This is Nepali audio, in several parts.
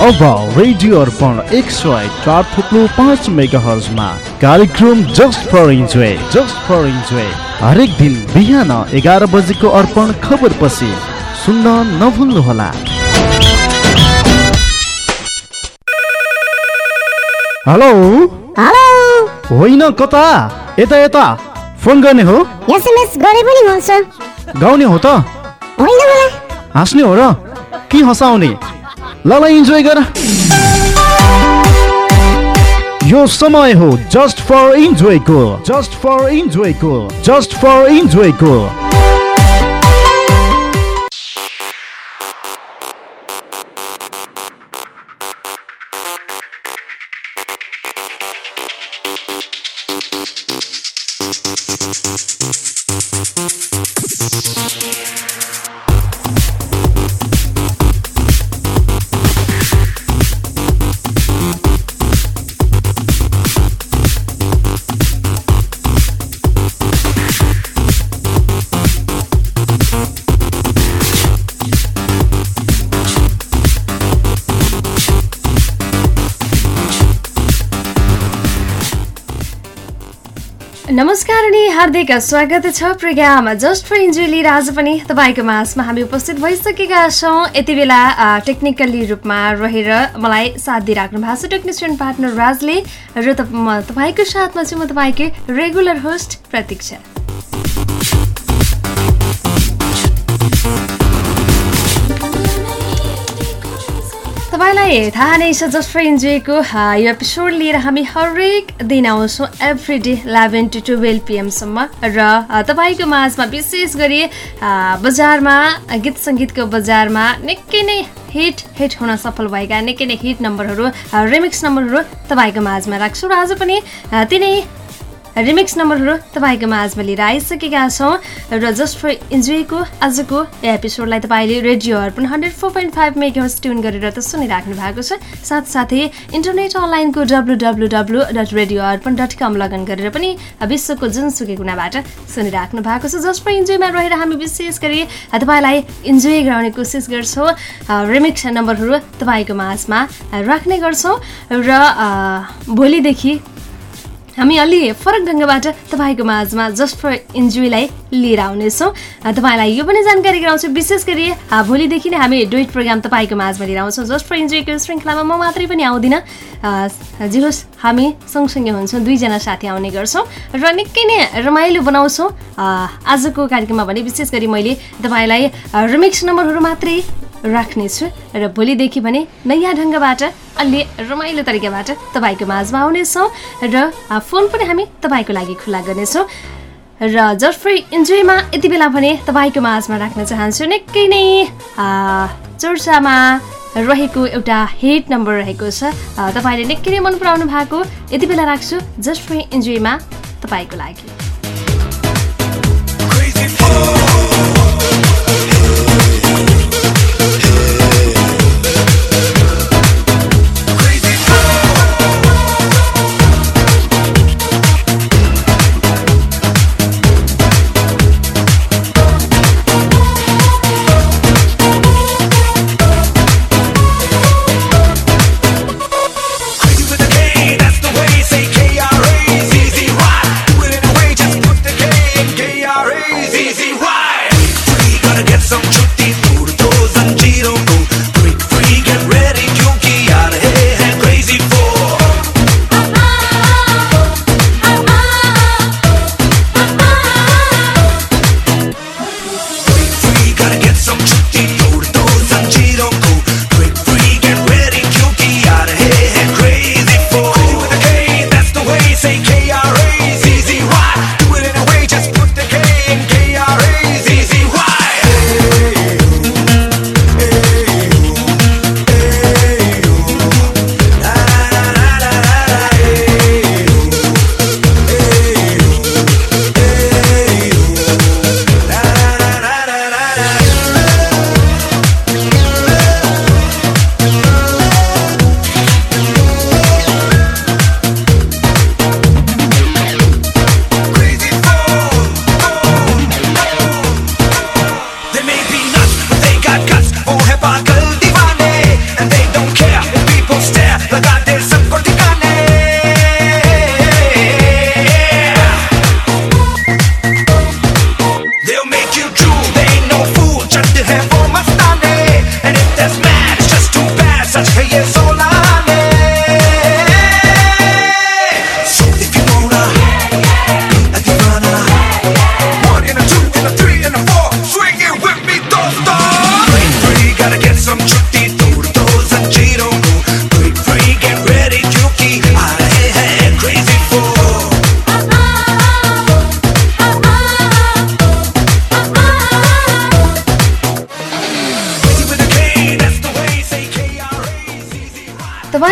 अब रेडियो अर्पण एक सय चार थुप्रो पाँच मेगा हर्जमा कार्यक्रम just for enjoy just for enjoy. हरेक दिन बिहान एघार बजेको अर्पण खबर पछि सुन्न नभुल्नुहोला। हेलो? हेलो? होइन कता? यता यता। फोन गर्ने हो? एसएमएस गरे पनि हुन्छ। गाउने हो त? होइन मलाई। हाँस्ने हो र? के हँसाउने? ल ल इन्जोय गर। यो समय हो जस्ट फर इन्जोयको जस्ट फर इन्जोयको जस्ट फर इन्जोयको हार्दिक स्वागत छ प्रोग्राम जस्ट फर इन्जोय लिएर आज पनि तपाईँको माझमा हामी उपस्थित भइसकेका छौँ। यति बेला टेक्निकली रूपमा रहेर मलाई साथ दिइराख्नु भएको छ टेक्निसियन पार्टनर राजले र तपाईँको साथमा चाहिँ म तपाईँकै रेगुलर होस्ट प्रतीक्षा। तपाईँलाई थाहा नै छ जस्ट फर इन्जोयको यो एपिसोड लिएर हामी हरेक दिन आउँछौँ every day eleven to twelve पिएमसम्म र तपाईँको माझमा विशेष गरी बजारमा गीत सङ्गीतको बजारमा निकै नै हिट हिट हुन सफल भएका निकै नै हिट नम्बरहरू रिमिक्स नम्बरहरू तपाईँको माझमा राख्छु र आज पनि तिनै रिमिक्स नम्बरहरू तपाईँको माझमा लिएर आइसकेका छौँ र जस्ट फर इन्जोयको आजको एपिसोडलाई तपाईँले radio Arpan hundred four point five megahertz tune गरेर त सुनिराख्नु भएको छ। साथसाथै इन्टरनेट अनलाइनको W W W dot radio Arpan dot com login गरेर पनि विश्वको जुनसुकै कुनाबाट सुनिराख्नु भएको छ। जस्ट फर इन्जोयमा रहेर हामी विशेष गरी तपाईँलाई इन्जोय गराउने कोसिस गर्छौँ। रिमिक्स नम्बरहरू तपाईँको माझमा राख्ने गर्छौँ र भोलिदेखि हामी अलि फरक ढङ्गबाट तपाईँको माझमा जस्ट फर इन्जोयलाई लिएर आउनेछौँ। तपाईँलाई यो पनि जानकारी गराउँछु। विशेष गरी भोलिदेखि नै हामी डुइट प्रोग्राम तपाईँको माझमा लिएर आउँछौँ। जस्ट फर इन्जोयको श्रृङ्खलामा म मात्रै पनि आउँदिनँ। जे होस् हामी सँगसँगै हुन्छौँ। दुईजना साथी आउने गर्छौँ र निकै नै रमाइलो बनाउँछौँ। आजको कार्यक्रममा भने विशेष गरी मैले तपाईँलाई रिमिक्स नम्बरहरू मात्रै राख्नेछु र भोलिदेखि भने नयाँ ढङ्गबाट अलि रमाइलो तरिकाबाट तपाईँको माझमा आउनेछौँ र फोन पनि हामी तपाईँको लागि खुल्ला गर्नेछौँ। र जस्ट फ्री इन्जोयमा यति बेला भने तपाईँको माझमा राख्न चाहन्छु निकै नै चर्चामा रहेको एउटा हिट नम्बर रहेको छ। तपाईँले निकै नै मन पराउनु भएको यति बेला राख्छु जस्ट फ्री इन्जोयमा तपाईँको लागि।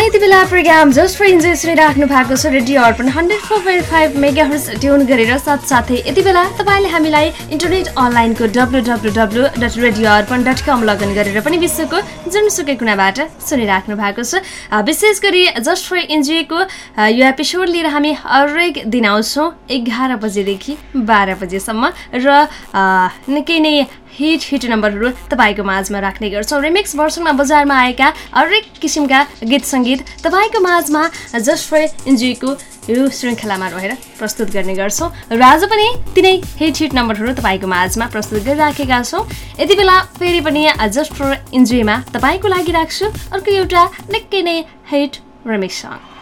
यति बेला प्रोग्राम जस्ट फर इन्जोय सुनिराख्नु भएको छ radio Arpan hundred four point five megahertz tune गरेर साथसाथै यति बेला तपाईँले हामीलाई इन्टरनेट अनलाइनको W W W dot radio Arpan dot com login गरेर पनि विश्वको जुनसुकै कुनाबाट सुनिराख्नु भएको छ। विशेष गरी जस्ट फर इन्जोयको यो एपिसोड लिएर हामी हरेक दिन आउँछौँ एघार बजेदेखि बाह्र बजेसम्म र निकै नै हिट हिट नम्बरहरू तपाईँको माझमा राख्ने गर्छौँ। रिमिक्स भर्सनमा बजारमा आएका हरेक किसिमका गीत सङ्गीत तपाईँको माझमा जस्ट फर इन्जोयको यो श्रृङ्खलामा रहेर प्रस्तुत गर्ने गर्छौँ। र आज पनि तिनै हिट हिट नम्बरहरू तपाईँको माझमा प्रस्तुत गरिराखेका छौँ। यति बेला फेरि पनि जस्ट फर इन्जोयमा तपाईँको लागि राख्छु अर्को एउटा निकै नै hit remix song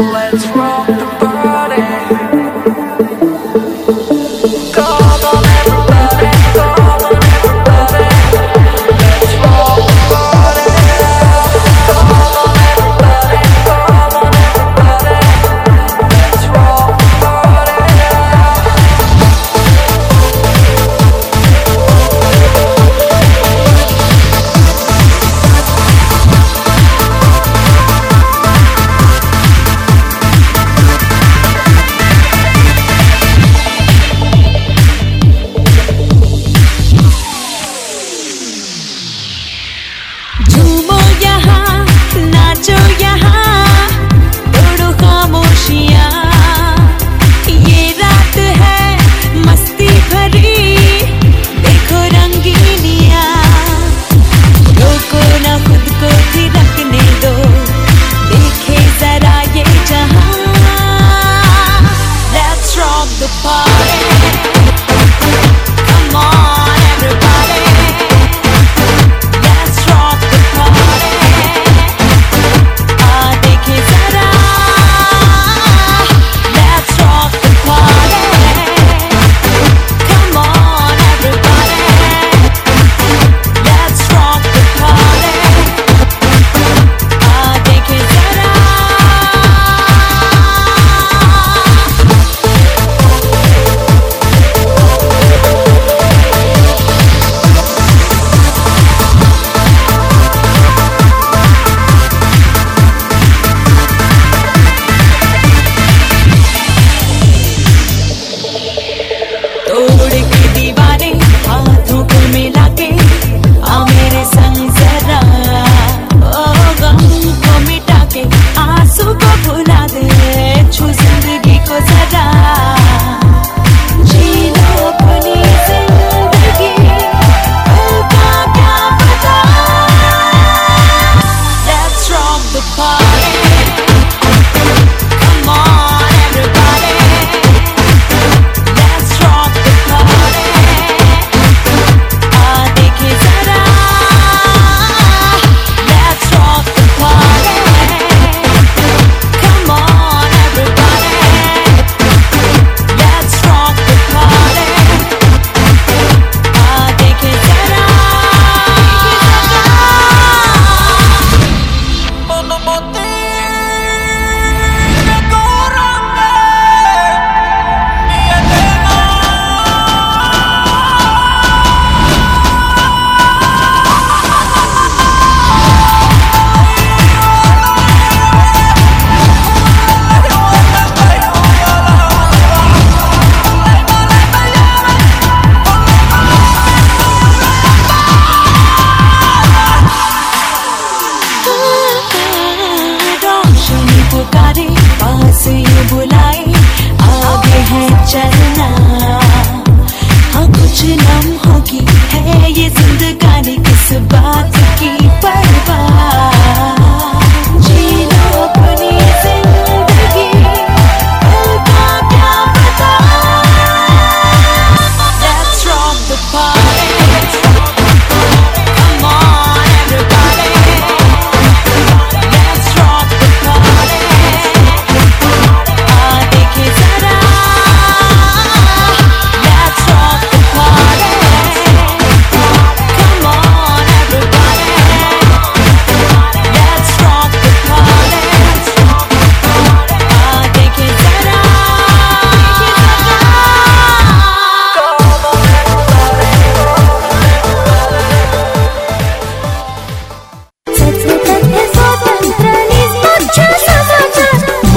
Let's run.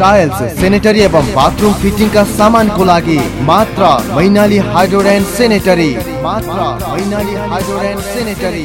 Tiles sanitary एवं बाथरूम फिटिङका सामानको लागि मात्र मैनाली हाइड्रोड सेनेटरी मात्र मैनाली हाइड्रोड सेनेटरी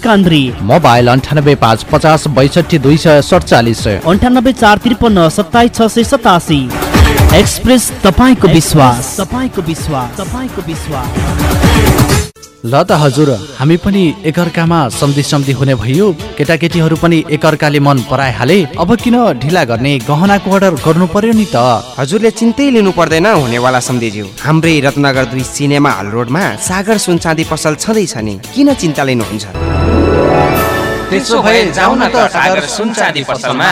लकान्द्री मोबाइल अन्ठानब्बे पाँच पचास बैसठी दुई सय सडचालिस। अन्ठानब्बे चार त्रिपन्न सत्ताइस छ सय सतासी। एक्सप्रेस तपाईँको विश्वास। तपाईँको विश्वास। तपाईँको विश्वास। ल त हजुर हामी पनि एकअर्कामा सम्धि सम्धि हुने भयो। केटाकेटीहरू पनि एकअर्काले मन पराइहाले। अब किन ढिला गर्ने गहनाको अर्डर गर्नु पर्यो नि त? हजुरले चिन्तै लिनु पर्दैन हुनेवाला सम्धिज्यू। हाम्रै रत्नगर दुई सिनेमा हल रोडमा सागर सुनचाँदी पसल छँदैछ नि। किन चिन्ता लिनुहुन्छ? त्यसो भए जाउँ न त सागर सुनचाँदी पसलमा।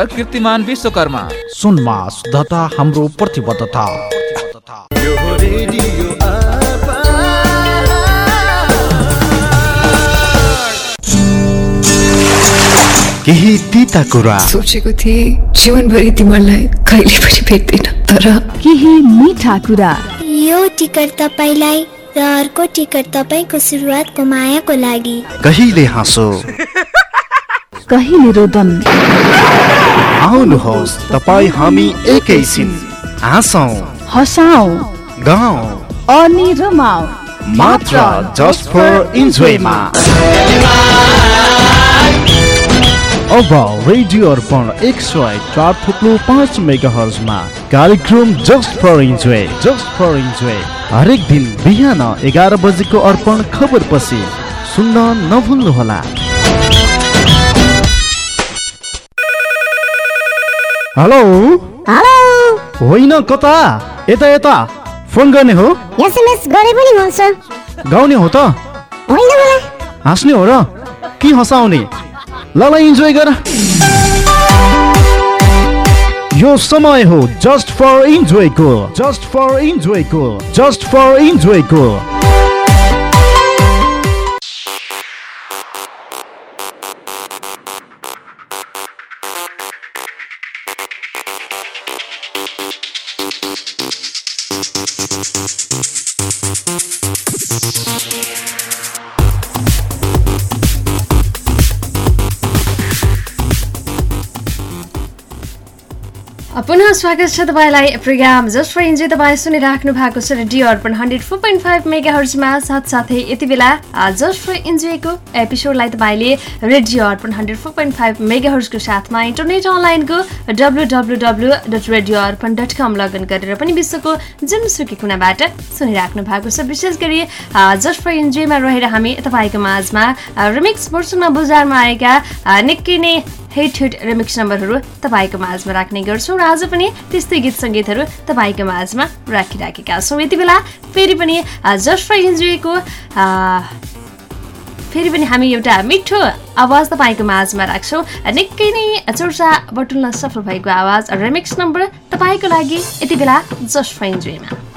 कीर्तिमान विश्वकर्मा। सुनमा शुद्धता हाम्रो प्रतिबद्धता। केही तिता कुरा। सोचेको थिएँ जीवनभरि तिमीलाई कहिले पनि भेट्दैन तर केही मिठा कुरा। यो टिकट तपाईँलाई र अर्को टिकट तपाईँको सुरुवातको मायाको लागि। कहिले हाँसो? कहिले रोदन आउनुहोस् तपाईँ हामी एकैछिन हाँसौँ। हसाउ। गाउँ। अनि रमाउ मात्र जस्ट फर इन्जोयमा अब रेडियो अर्पण एक सय चार थुप्लो पाँच मेगा हर्जमा कार्यक्रम just for enjoy just for enjoy हरेक दिन बिहान एघार बजेको अर्पण खबर पछि सुन्न नभुल्नुहोला। हेलो। हेलो। होइन कता? यता यता। फोन गर्ने हो? एसएमएस गरे पनि हुन्छ। गाउने हो त। होइन मलाई। हाँस्ने हो र? के हँसाउने? ल ल इन्जोय गर। यो समय हो जस्ट फर इन्जोयको जस्ट फर इन्जोयको जस्ट फर इन्जोयको स्वागत छ तपाईँलाई प्रोग्राम जस्ट फर इन्जोय तपाईँ सुनिराख्नु भएको छ radio Arpan hundred four point five mega हर्जमा साथसाथै यति बेला जस्ट फर इन्जोयको एपिसोडलाई तपाईँले radio Arpan hundred four point five mega हर्जको साथमा इन्टरनेट अनलाइनको W W W dot radio Arpan dot com login गरेर पनि विश्वको जुनसुकै कुनाबाट सुनिराख्नु भएको छ। विशेष गरी जस्ट फर इन्जोयमा रहेर हामी तपाईँको माझमा रिमिक्स वर्षमा बजारमा आएका निकै नै हिट हिट रिमिक्स नम्बरहरू तपाईँको माझमा राख्ने गर्छौँ र आज पनि त्यस्तै गीत सङ्गीतहरू तपाईँको माझमा राखिराखेका छौँ। यति बेला फेरि पनि जस्ट फर इन्जोयको फेरि पनि हामी एउटा मिठो आवाज तपाईँको माझमा राख्छौँ निकै नै चर्चा बटुल्न सफल भएको आवाज रेमिक्स नम्बर तपाईँको लागि यति बेला जस्ट फर इन्जोयमा।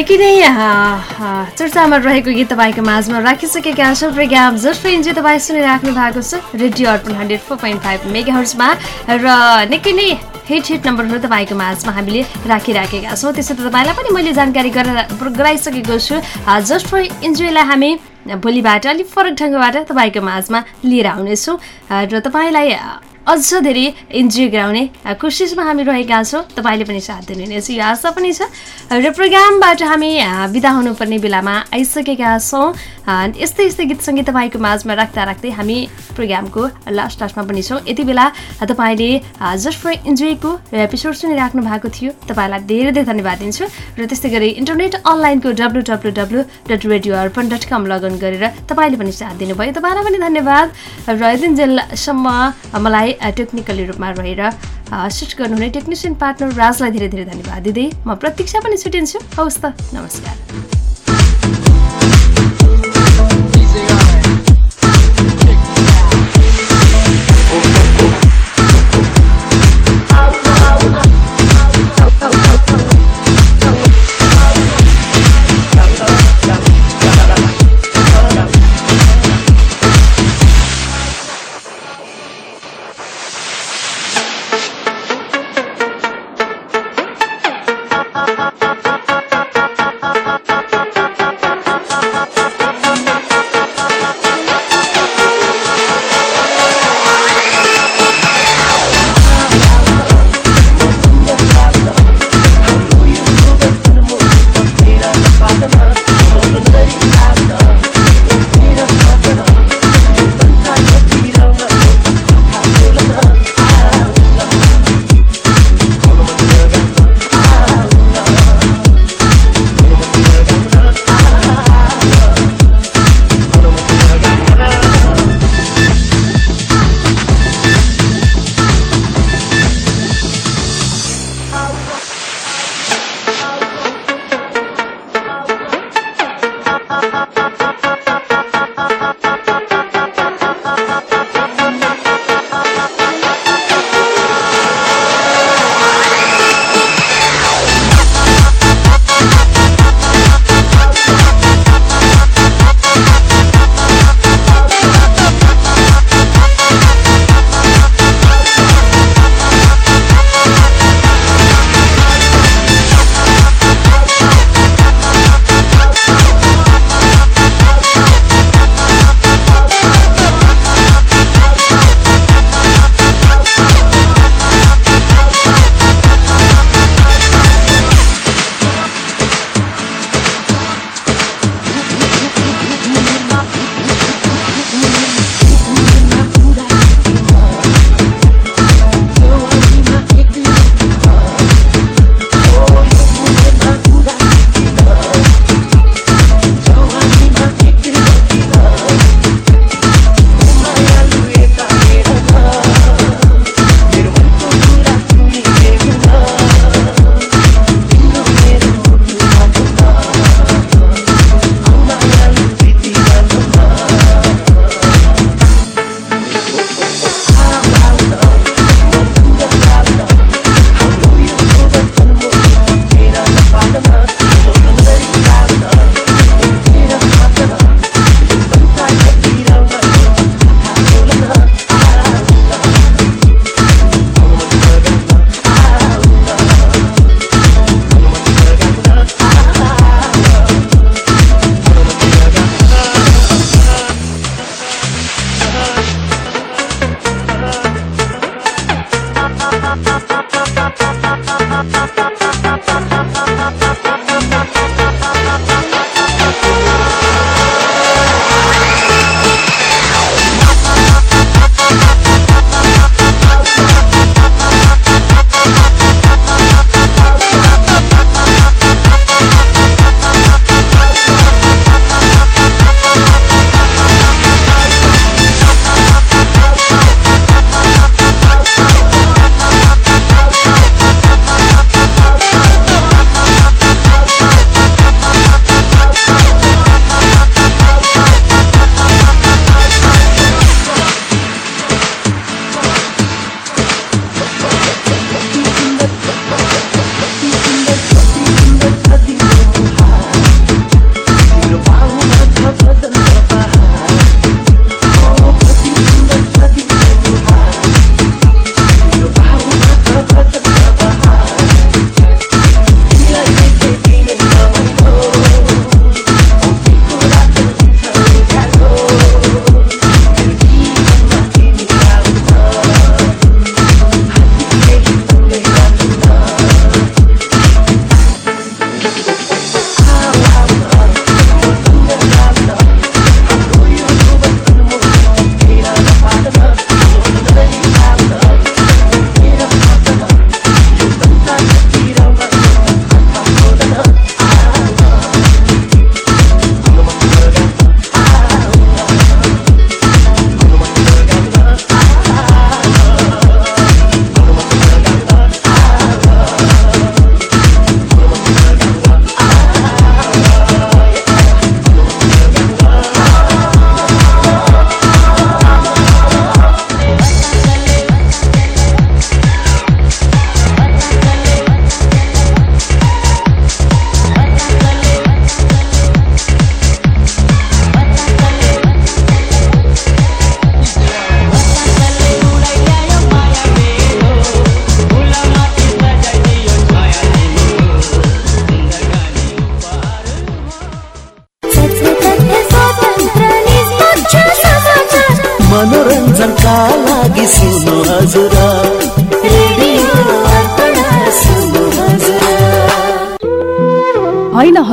निकै नै चर्चामा रहेको गीत तपाईँको माझमा राखिसकेका छौँ प्रोग्राम जस्ट इन्जोय तपाईँ सुनिराख्नु भएको छ radio Arpan hundred four point five mega हर्समा र निकै नै हिट हिट नम्बरहरू तपाईँको माझमा हामीले राखिराखेका छौँ। त्यसो त तपाईँलाई पनि मैले जानकारी गरेर गराइसकेको छु। जस्ट फर इन्जोयलाई हामी भोलिबाट अलिक फरक ढङ्गबाट तपाईँको माझमा लिएर आउनेछौँ। र तपाईँलाई अझ धेरै इन्जोय गराउने कोसिसमा हामी रहेका छौँ। तपाईँले पनि साथ दिनुहुनेछ यो आशा पनि छ। र प्रोग्रामबाट हामी बिदा हुनुपर्ने बेलामा आइसकेका छौँ। यस्तै यस्तै गीत सङ्गीत तपाईँको माझमा राख्दा राख्दै हामी प्रोग्रामको लास्ट लास्टमा पनि छौँ। यति बेला तपाईँले जस्ट फर इन्जोयको एपिसोड सुनिराख्नु भएको थियो। तपाईँलाई धेरै धेरै धन्यवाद दिन्छु। र त्यस्तै गरी इन्टरनेट अनलाइनको W W W dot radio Arpan dot com login गरेर तपाईँले पनि साथ दिनुभयो। तपाईँलाई पनि धन्यवाद। र यतिन्जेलसम्म मलाई अ, टेक्निकली रूपमा रहेर सुट गर्नुहुने टेक्निसियन पार्टनर राजलाई धेरै धेरै धन्यवाद दिँदै म प्रतीक्षा पनि छुटिन्छु। हवस् त नमस्कार।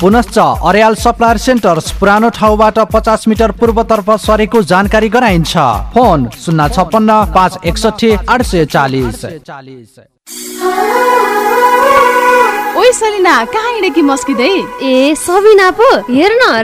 पुनश्च अर्याल सप्लायर सेन्टर्स पुरानो ठाउँबाट पचास मिटर पूर्वतर्फ सरेको जानकारी गराइन्छ। फोन शून्य छप्पन्न पाँच एकसठी आठ सय चालिस। ओइ सलिना कहाँ हिँडेकी मस्किँदै? ए सबिना पो हेर न